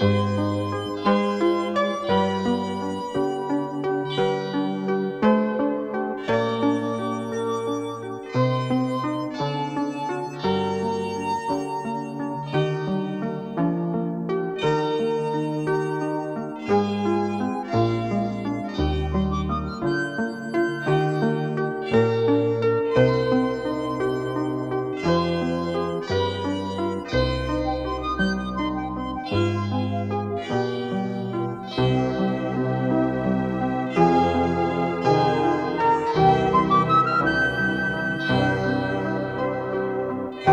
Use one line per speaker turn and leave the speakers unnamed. Música